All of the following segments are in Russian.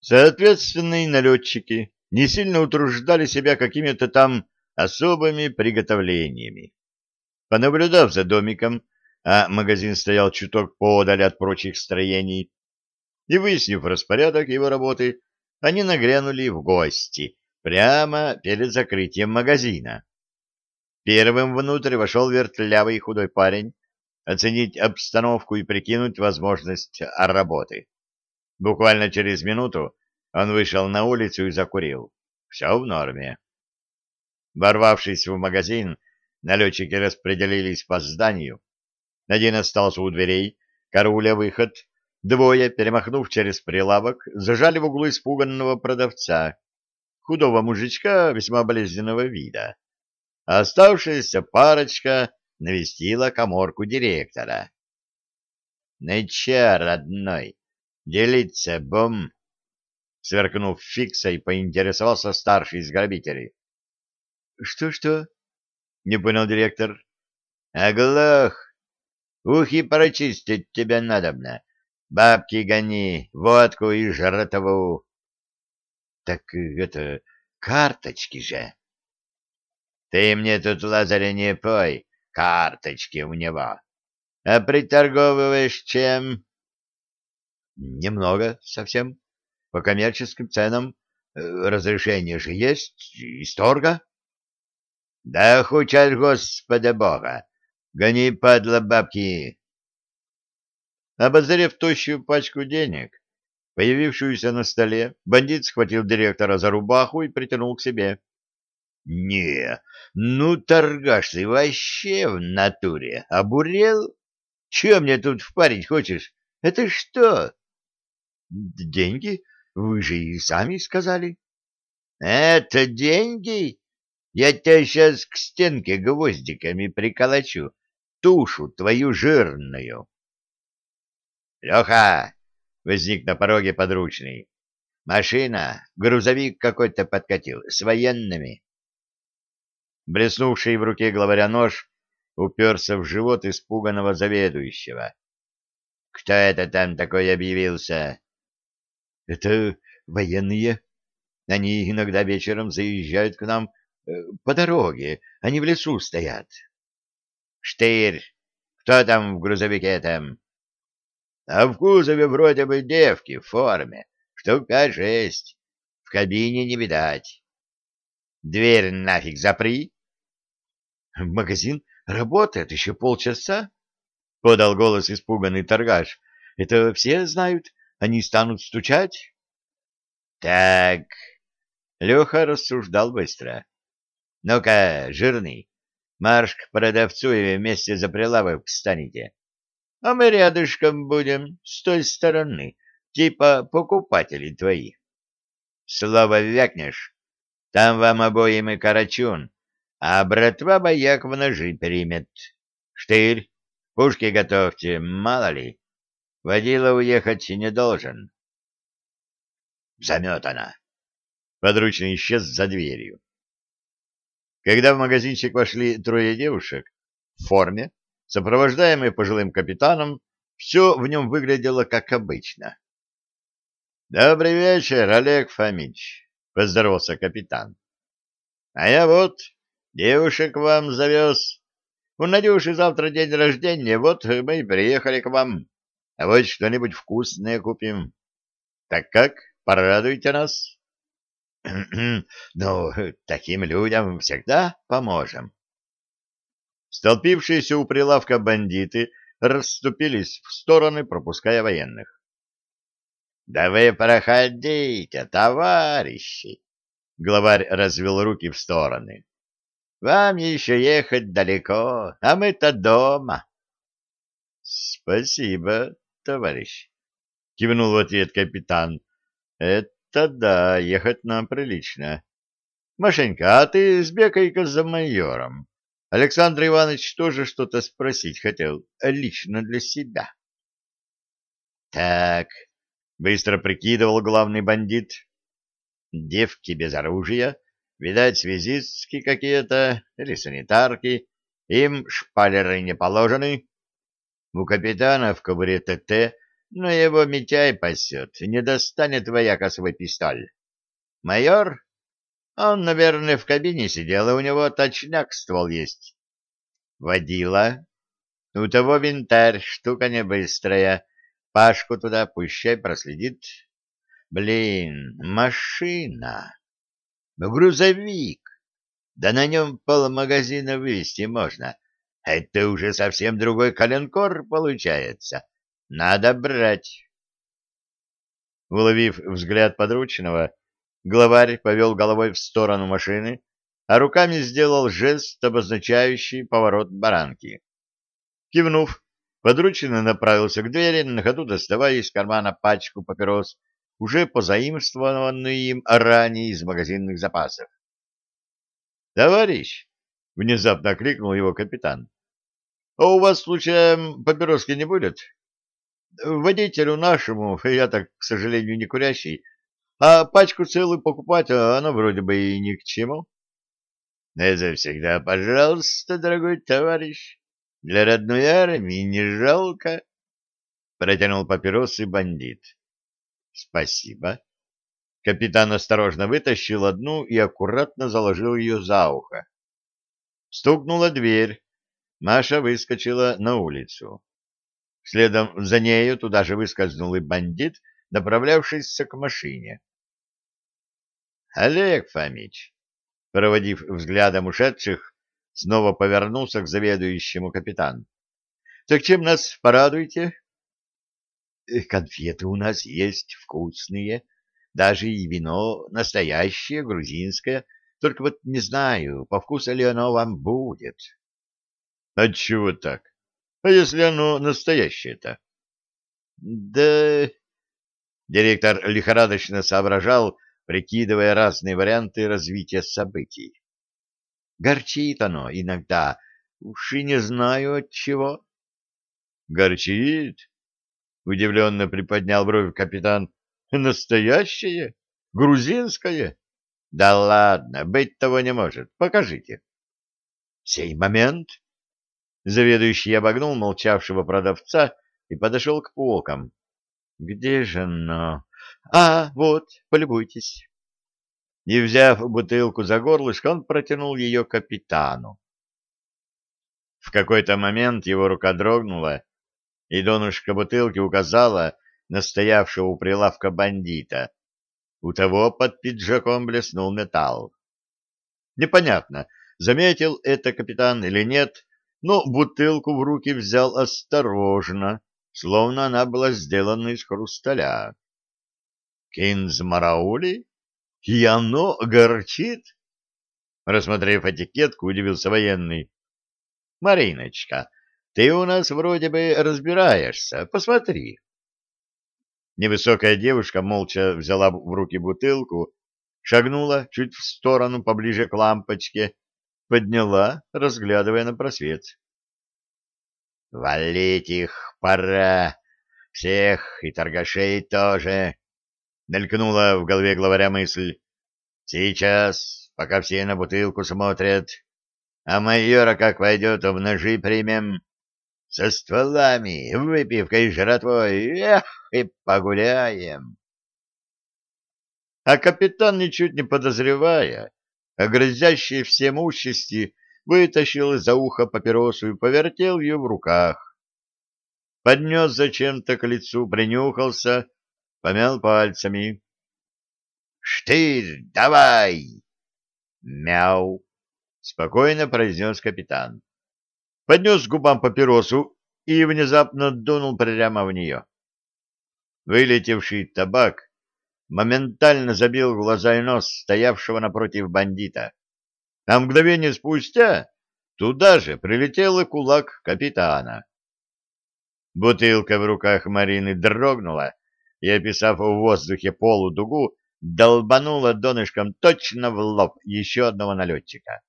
Соответственно, и налетчики не сильно утруждали себя какими-то там особыми приготовлениями. Понаблюдав за домиком, а магазин стоял чуток подаль от прочих строений, и выяснив распорядок его работы, они нагрянули в гости прямо перед закрытием магазина. Первым внутрь вошел вертлявый худой парень, оценить обстановку и прикинуть возможность работы. Буквально через минуту он вышел на улицу и закурил. Все в норме. Ворвавшись в магазин, налетчики распределились по зданию. Один остался у дверей, каруля выход. Двое, перемахнув через прилавок, зажали в углу испуганного продавца, худого мужичка весьма болезненного вида. Оставшаяся парочка навестила коморку директора. — Ну родной, делиться бом? Сверкнув фиксой, поинтересовался старший из грабителей. «Что, — Что-что? — не понял директор. — Оглох! Ухи прочистить тебе надобно. Бабки гони, водку и жратву. — Так это карточки же. — Ты мне тут, Лазаря, не пой, карточки у него. А приторговываешь чем? — Немного совсем. По коммерческим ценам э, разрешение же есть, исторга. Да хоть от Господа Бога! Гони, падла, бабки! Обозрев тощую пачку денег, появившуюся на столе, бандит схватил директора за рубаху и притянул к себе. — Не, ну, торгаш ты вообще в натуре обурел? Че мне тут впарить хочешь? Это что? — Деньги? Вы же и сами сказали. — Это деньги? Я тебя сейчас к стенке гвоздиками приколочу, тушу твою жирную. — Леха! — возник на пороге подручный. — Машина, грузовик какой-то подкатил, с военными. Блеснувший в руке главаря нож уперся в живот испуганного заведующего. — Кто это там такой объявился? Это военные. Они иногда вечером заезжают к нам э, по дороге, они в лесу стоят. Штырь, кто там в грузовике там? А в кузове вроде бы девки в форме, штука шесть. В кабине не видать. Дверь нафиг запри. Магазин работает еще полчаса, — подал голос испуганный торгаш. — Это все знают. Они станут стучать? Так, Леха рассуждал быстро. Ну-ка, жирный, марш к продавцу и вместе за прилавок встанете. А мы рядышком будем, с той стороны, типа покупатели твои. Слово вякнешь, там вам обоим и карачун, а братва бояк в ножи примет. Штырь, пушки готовьте, мало ли. Водила уехать не должен. Заметана. Подручный исчез за дверью. Когда в магазинчик вошли трое девушек в форме, сопровождаемые пожилым капитаном, все в нем выглядело как обычно. — Добрый вечер, Олег Фомич, — поздоровался капитан. — А я вот девушек вам завез. У Надюши завтра день рождения, вот мы и приехали к вам. А вот что-нибудь вкусное купим. Так как, порадуйте нас? Ну, таким людям всегда поможем. Столпившиеся у прилавка бандиты расступились в стороны, пропуская военных. — Да вы проходите, товарищи! — главарь развел руки в стороны. — Вам еще ехать далеко, а мы-то дома. — Спасибо, товарищ, — кивнул в ответ капитан. — Это да, ехать нам прилично. Машенька, а ты сбегай-ка за майором. Александр Иванович тоже что-то спросить хотел, лично для себя. — Так, — быстро прикидывал главный бандит. — Девки без оружия, видать, связистки какие-то или санитарки, им шпалеры не положены. У капитана в кобуре ТТ но его Митяй пасет, не достанет вояка свой пистоль. Майор? Он, наверное, в кабине сидел, и у него точняк ствол есть. Водила. У того винтарь, штука не быстрая. Пашку туда пущай проследит. Блин, машина. Грузовик. Да на нем полмагазина вывести можно. Это уже совсем другой коленкор получается. Надо брать. Уловив взгляд подручного, главарь повел головой в сторону машины, а руками сделал жест, обозначающий поворот баранки. Кивнув, подручный направился к двери, на ходу доставая из кармана пачку папирос, уже позаимствованную им ранее из магазинных запасов. «Товарищ!» — внезапно окликнул его капитан. «А у вас, случаем, папироски не будет?» «Водителю нашему, я так, к сожалению, не курящий, а пачку целую покупать, а оно вроде бы и ни к чему». Это всегда, пожалуйста, дорогой товарищ. Для родной армии не жалко. Протянул папиросы бандит. Спасибо. Капитан осторожно вытащил одну и аккуратно заложил ее за ухо. Стукнула дверь. Маша выскочила на улицу. Следом за нею туда же выскользнул и бандит, направлявшийся к машине. — Олег Фомич, Проводив взглядом ушедших, снова повернулся к заведующему капитан. — Так чем нас порадуете? — Конфеты у нас есть вкусные, даже и вино настоящее, грузинское, только вот не знаю, по вкусу ли оно вам будет. — Отчего так? А если оно настоящее-то? — Да... Директор лихорадочно соображал, прикидывая разные варианты развития событий. Горчит оно иногда, уж и не знаю от чего. Горчит? Удивленно приподнял бровь капитан. Настоящее? Грузинское? Да ладно, быть того не может. Покажите. Сей момент. Заведующий обогнул молчавшего продавца и подошел к полкам. Где же оно? А, вот, полюбуйтесь. И, взяв бутылку за горлышко, он протянул ее капитану. В какой-то момент его рука дрогнула, и донышко бутылки указала на стоявшего у прилавка бандита. У того под пиджаком блеснул металл. Непонятно, заметил это капитан или нет, но бутылку в руки взял осторожно, словно она была сделана из хрусталя. Кинзмараули? И оно горчит? Рассмотрев этикетку, удивился военный. Мариночка, ты у нас вроде бы разбираешься. Посмотри. Невысокая девушка молча взяла в руки бутылку, шагнула чуть в сторону поближе к лампочке, подняла, разглядывая на просвет. «Валить их пора! Всех и торгашей тоже!» Мелькнула в голове главаря мысль. Сейчас, пока все на бутылку смотрят, а майора как войдет, в ножи примем. Со стволами, выпивкой и жратвой, эх, и погуляем. А капитан, ничуть не подозревая, о грозящей всемущести, вытащил из-за уха папиросу и повертел ее в руках. Поднес зачем-то к лицу, принюхался — помял пальцами. «Штырь, давай!» «Мяу!» — спокойно произнес капитан. Поднес к губам папиросу и внезапно дунул прямо в нее. Вылетевший табак моментально забил глаза и нос стоявшего напротив бандита. А мгновение спустя туда же прилетел и кулак капитана. Бутылка в руках Марины дрогнула, и, описав в воздухе полудугу, долбанула донышком точно в лоб еще одного налетчика.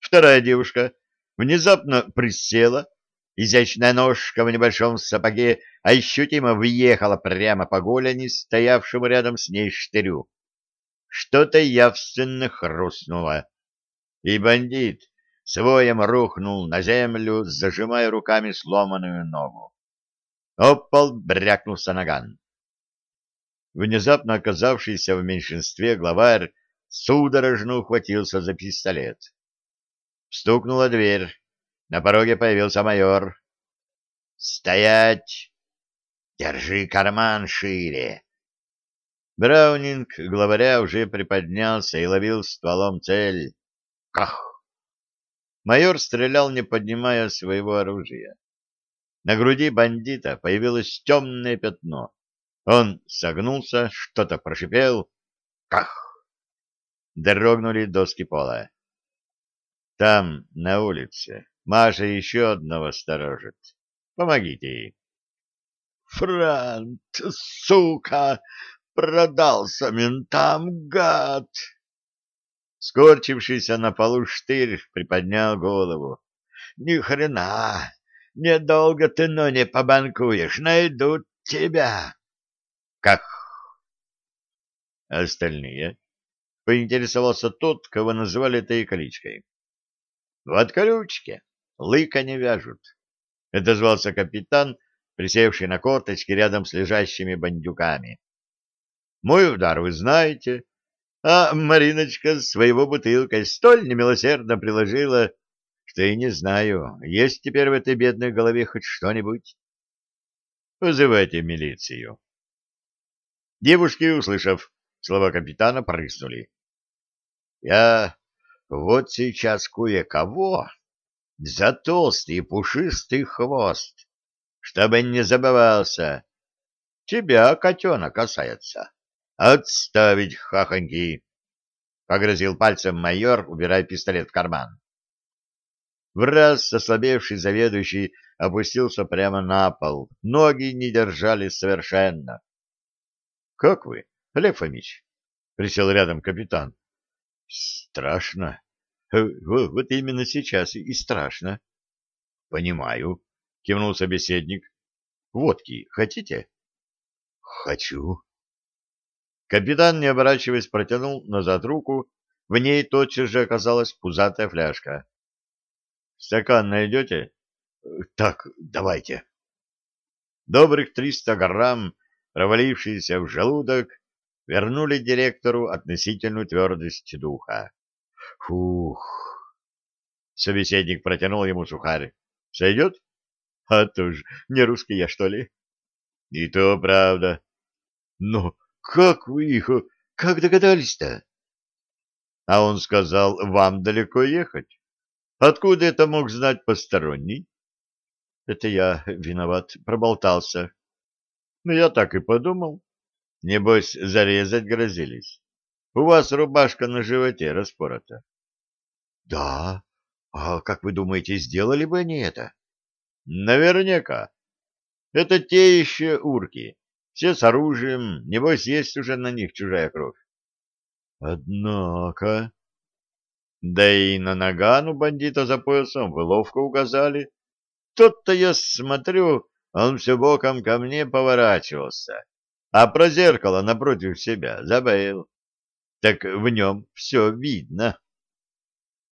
Вторая девушка внезапно присела, изящная ножка в небольшом сапоге ощутимо въехала прямо по голени стоявшему рядом с ней штырю. Что-то явственно хрустнуло, и бандит своем рухнул на землю, зажимая руками сломанную ногу. Опал брякнулся наган. Внезапно оказавшийся в меньшинстве главарь судорожно ухватился за пистолет. Стукнула дверь. На пороге появился майор. «Стоять! Держи карман шире!» Браунинг, главаря, уже приподнялся и ловил стволом цель. Ках! Майор стрелял, не поднимая своего оружия. На груди бандита появилось темное пятно. Он согнулся, что-то прошипел. Ках! Дрогнули доски пола. Там, на улице, Маша еще одного сторожит. Помогите ей. Франт, сука, продался ментам, гад! Скорчившийся на полу штырь приподнял голову. Ни хрена! Недолго ты, но не побанкуешь, найдут тебя. Как? Остальные? Поинтересовался тот, кого называли этой кличкой. В отколючке. Лыка не вяжут. Это звался капитан, присевший на корточки рядом с лежащими бандюками. Мой удар вы знаете, а Мариночка своего бутылкой столь немилосердно приложила, что и не знаю, есть теперь в этой бедной голове хоть что-нибудь. Вызывайте милицию. Девушки, услышав слова капитана, прыснули. Я вот сейчас кое-кого за толстый пушистый хвост, чтобы не забывался. Тебя, котенок, касается. Отставить хахоньки! — погрозил пальцем майор, убирая пистолет в карман. В раз ослабевший заведующий опустился прямо на пол. Ноги не держали совершенно. — Как вы, Олег Фомич? — присел рядом капитан. Страшно. Э, вот именно сейчас и страшно. Понимаю, кивнул собеседник. Водки хотите? Хочу. Капитан, не оборачиваясь, протянул назад руку. В ней тотчас же оказалась пузатая фляжка. Стакан найдете? Так, давайте. Добрых триста грамм, провалившиеся в желудок, вернули директору относительную твердость духа. Фух! Собеседник протянул ему сухарь. Сойдет? А то ж, не русский я, что ли? И то правда. Но как вы их, как догадались-то? А он сказал, вам далеко ехать. Откуда это мог знать посторонний? Это я виноват, проболтался. Но ну, я так и подумал. Небось, зарезать грозились. У вас рубашка на животе распорота. — Да. А как вы думаете, сделали бы они это? — Наверняка. Это те еще урки. Все с оружием. Небось, есть уже на них чужая кровь. — Однако... Да и на наган у бандита за поясом вы ловко указали. Тот-то я смотрю, он все боком ко мне поворачивался а про зеркало напротив себя забыл. Так в нем все видно.